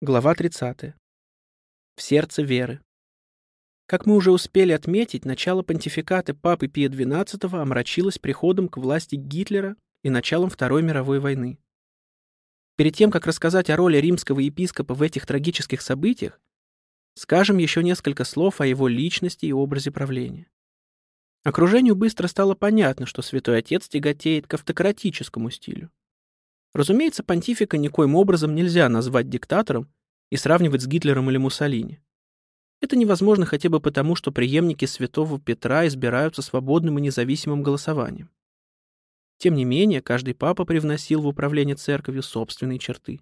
Глава 30. В сердце веры. Как мы уже успели отметить, начало понтификата Папы Пия XII омрачилось приходом к власти Гитлера и началом Второй мировой войны. Перед тем, как рассказать о роли римского епископа в этих трагических событиях, скажем еще несколько слов о его личности и образе правления. Окружению быстро стало понятно, что святой отец тяготеет к автократическому стилю. Разумеется, понтифика никоим образом нельзя назвать диктатором и сравнивать с Гитлером или Муссолини. Это невозможно хотя бы потому, что преемники святого Петра избираются свободным и независимым голосованием. Тем не менее, каждый папа привносил в управление церковью собственные черты.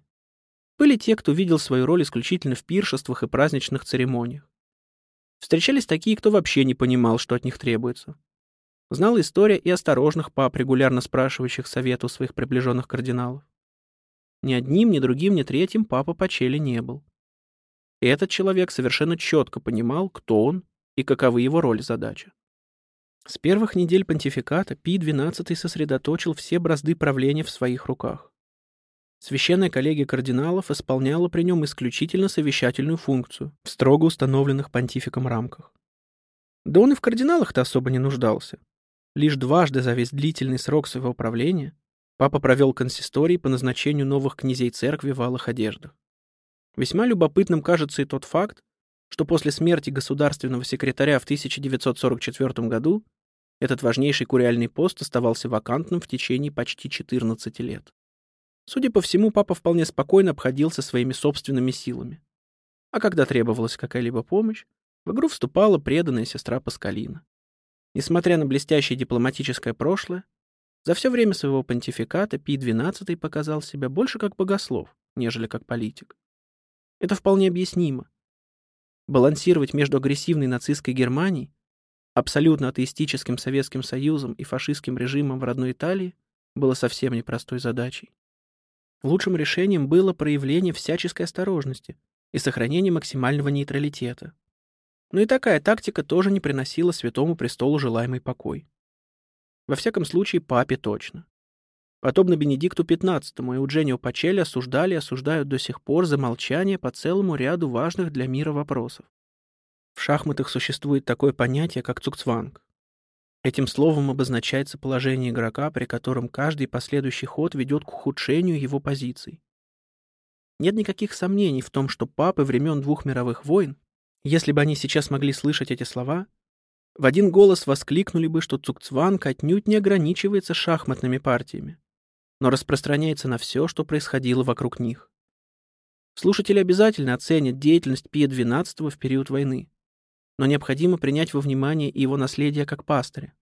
Были те, кто видел свою роль исключительно в пиршествах и праздничных церемониях. Встречались такие, кто вообще не понимал, что от них требуется. Знала история и осторожных пап, регулярно спрашивающих совета у своих приближенных кардиналов. Ни одним, ни другим, ни третьим папа Пачели не был. И этот человек совершенно четко понимал, кто он и каковы его роль и задача. С первых недель понтификата Пий XII сосредоточил все бразды правления в своих руках. Священная коллегия кардиналов исполняла при нем исключительно совещательную функцию в строго установленных понтификом рамках. Да он и в кардиналах-то особо не нуждался. Лишь дважды за весь длительный срок своего правления папа провел консисторий по назначению новых князей церкви в алых одеждах. Весьма любопытным кажется и тот факт, что после смерти государственного секретаря в 1944 году этот важнейший куриальный пост оставался вакантным в течение почти 14 лет. Судя по всему, папа вполне спокойно обходился своими собственными силами. А когда требовалась какая-либо помощь, в игру вступала преданная сестра Паскалина. Несмотря на блестящее дипломатическое прошлое, за все время своего понтификата Пий XII показал себя больше как богослов, нежели как политик. Это вполне объяснимо. Балансировать между агрессивной нацистской Германией, абсолютно атеистическим Советским Союзом и фашистским режимом в родной Италии было совсем непростой задачей. Лучшим решением было проявление всяческой осторожности и сохранение максимального нейтралитета. Но и такая тактика тоже не приносила Святому Престолу желаемый покой. Во всяком случае, папе точно. Подобно Бенедикту XV и Удженио Пачелли осуждали и осуждают до сих пор за молчание по целому ряду важных для мира вопросов. В шахматах существует такое понятие, как цукцванг. Этим словом обозначается положение игрока, при котором каждый последующий ход ведет к ухудшению его позиций. Нет никаких сомнений в том, что папы времен двух мировых войн если бы они сейчас могли слышать эти слова, в один голос воскликнули бы, что Цукцванг отнюдь не ограничивается шахматными партиями, но распространяется на все, что происходило вокруг них. Слушатели обязательно оценят деятельность Пия XII в период войны, но необходимо принять во внимание и его наследие как пастыря.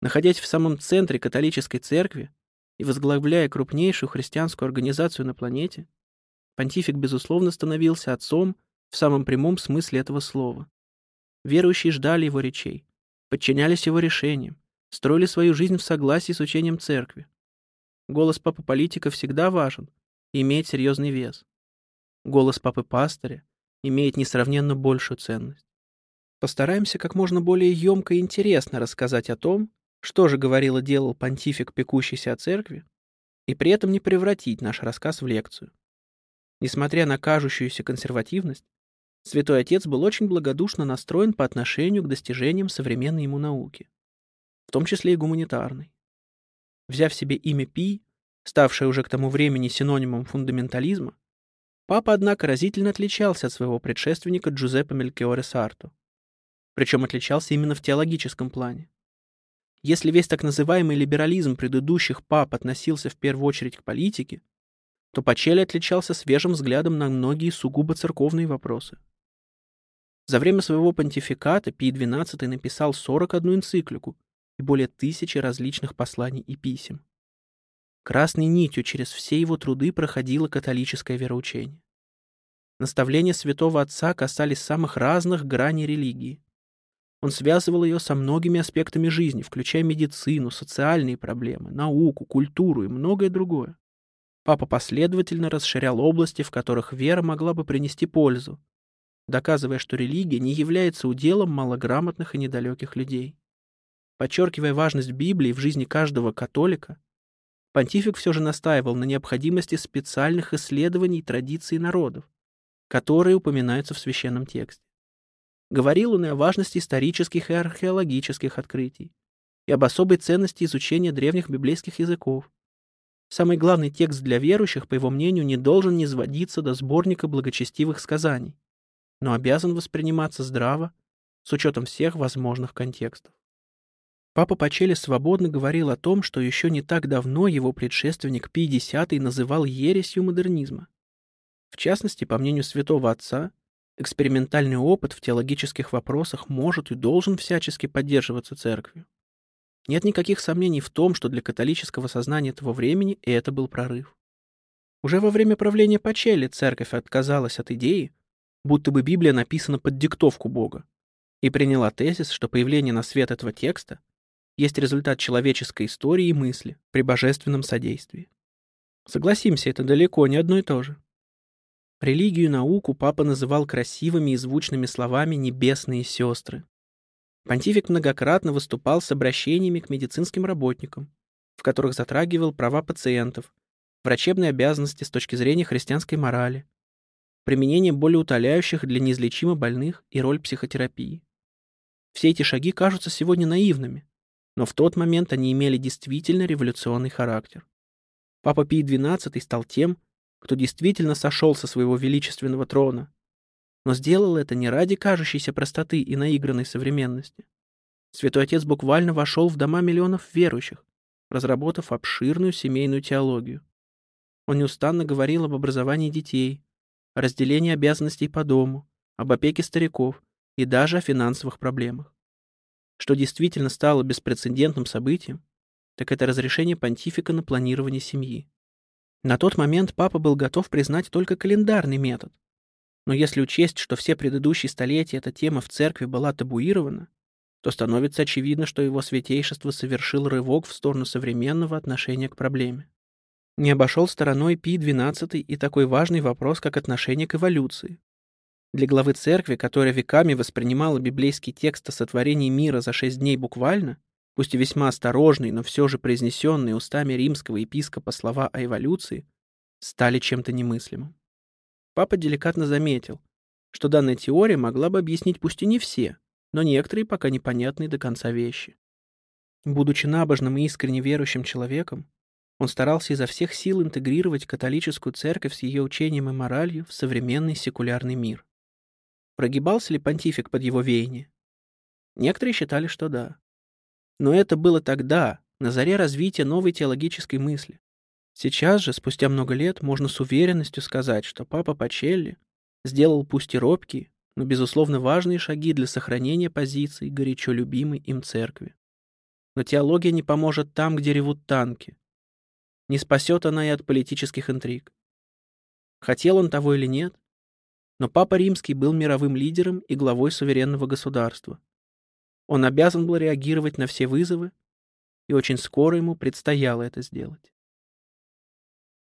Находясь в самом центре католической церкви и возглавляя крупнейшую христианскую организацию на планете, понтифик, безусловно, становился отцом в самом прямом смысле этого слова. Верующие ждали его речей, подчинялись его решениям, строили свою жизнь в согласии с учением церкви. Голос папы-политика всегда важен и имеет серьезный вес. Голос папы-пастыря имеет несравненно большую ценность. Постараемся как можно более емко и интересно рассказать о том, что же говорил и делал понтифик, пекущийся о церкви, и при этом не превратить наш рассказ в лекцию. Несмотря на кажущуюся консервативность, Святой Отец был очень благодушно настроен по отношению к достижениям современной ему науки, в том числе и гуманитарной. Взяв себе имя Пи, ставшее уже к тому времени синонимом фундаментализма, папа, однако, разительно отличался от своего предшественника Джузеппе Мелькиоре Сарту. Причем отличался именно в теологическом плане. Если весь так называемый либерализм предыдущих пап относился в первую очередь к политике, то Пачели отличался свежим взглядом на многие сугубо церковные вопросы. За время своего понтификата Пий XII написал 41 энциклику и более тысячи различных посланий и писем. Красной нитью через все его труды проходило католическое вероучение. Наставления святого отца касались самых разных граней религии. Он связывал ее со многими аспектами жизни, включая медицину, социальные проблемы, науку, культуру и многое другое. Папа последовательно расширял области, в которых вера могла бы принести пользу, доказывая, что религия не является уделом малограмотных и недалеких людей. Подчеркивая важность Библии в жизни каждого католика, понтифик все же настаивал на необходимости специальных исследований традиций народов, которые упоминаются в священном тексте. Говорил он и о важности исторических и археологических открытий, и об особой ценности изучения древних библейских языков. Самый главный текст для верующих, по его мнению, не должен не сводиться до сборника благочестивых сказаний, но обязан восприниматься здраво, с учетом всех возможных контекстов. Папа Пачели свободно говорил о том, что еще не так давно его предшественник Пий X называл ересью модернизма. В частности, по мнению святого отца, экспериментальный опыт в теологических вопросах может и должен всячески поддерживаться церковью. Нет никаких сомнений в том, что для католического сознания того времени это был прорыв. Уже во время правления Пачели церковь отказалась от идеи, будто бы Библия написана под диктовку Бога, и приняла тезис, что появление на свет этого текста есть результат человеческой истории и мысли при божественном содействии. Согласимся, это далеко не одно и то же. Религию и науку папа называл красивыми и звучными словами «небесные сестры». Понтифик многократно выступал с обращениями к медицинским работникам, в которых затрагивал права пациентов, врачебные обязанности с точки зрения христианской морали, применение более утоляющих для неизлечимо больных и роль психотерапии. Все эти шаги кажутся сегодня наивными, но в тот момент они имели действительно революционный характер. Папа Пий XII стал тем, кто действительно сошел со своего величественного трона, но сделал это не ради кажущейся простоты и наигранной современности. Святой Отец буквально вошел в дома миллионов верующих, разработав обширную семейную теологию. Он неустанно говорил об образовании детей, о разделении обязанностей по дому, об опеке стариков и даже о финансовых проблемах. Что действительно стало беспрецедентным событием, так это разрешение понтифика на планирование семьи. На тот момент папа был готов признать только календарный метод. Но если учесть, что все предыдущие столетия эта тема в церкви была табуирована, то становится очевидно, что его святейшество совершил рывок в сторону современного отношения к проблеме. Не обошел стороной Пи XII и такой важный вопрос, как отношение к эволюции, для главы церкви, которая веками воспринимала библейский текст о сотворении мира за шесть дней буквально, пусть и весьма осторожный, но все же произнесенные устами римского епископа слова о эволюции, стали чем-то немыслимым. Папа деликатно заметил, что данная теория могла бы объяснить пусть и не все, но некоторые пока непонятные до конца вещи. Будучи набожным и искренне верующим человеком, он старался изо всех сил интегрировать католическую церковь с ее учением и моралью в современный секулярный мир. Прогибался ли понтифик под его веяние? Некоторые считали, что да. Но это было тогда, на заре развития новой теологической мысли. Сейчас же, спустя много лет, можно с уверенностью сказать, что папа Пачелли сделал пусть и робкие, но, безусловно, важные шаги для сохранения позиций горячо любимой им церкви. Но теология не поможет там, где ревут танки. Не спасет она и от политических интриг. Хотел он того или нет, но Папа Римский был мировым лидером и главой суверенного государства. Он обязан был реагировать на все вызовы, и очень скоро ему предстояло это сделать.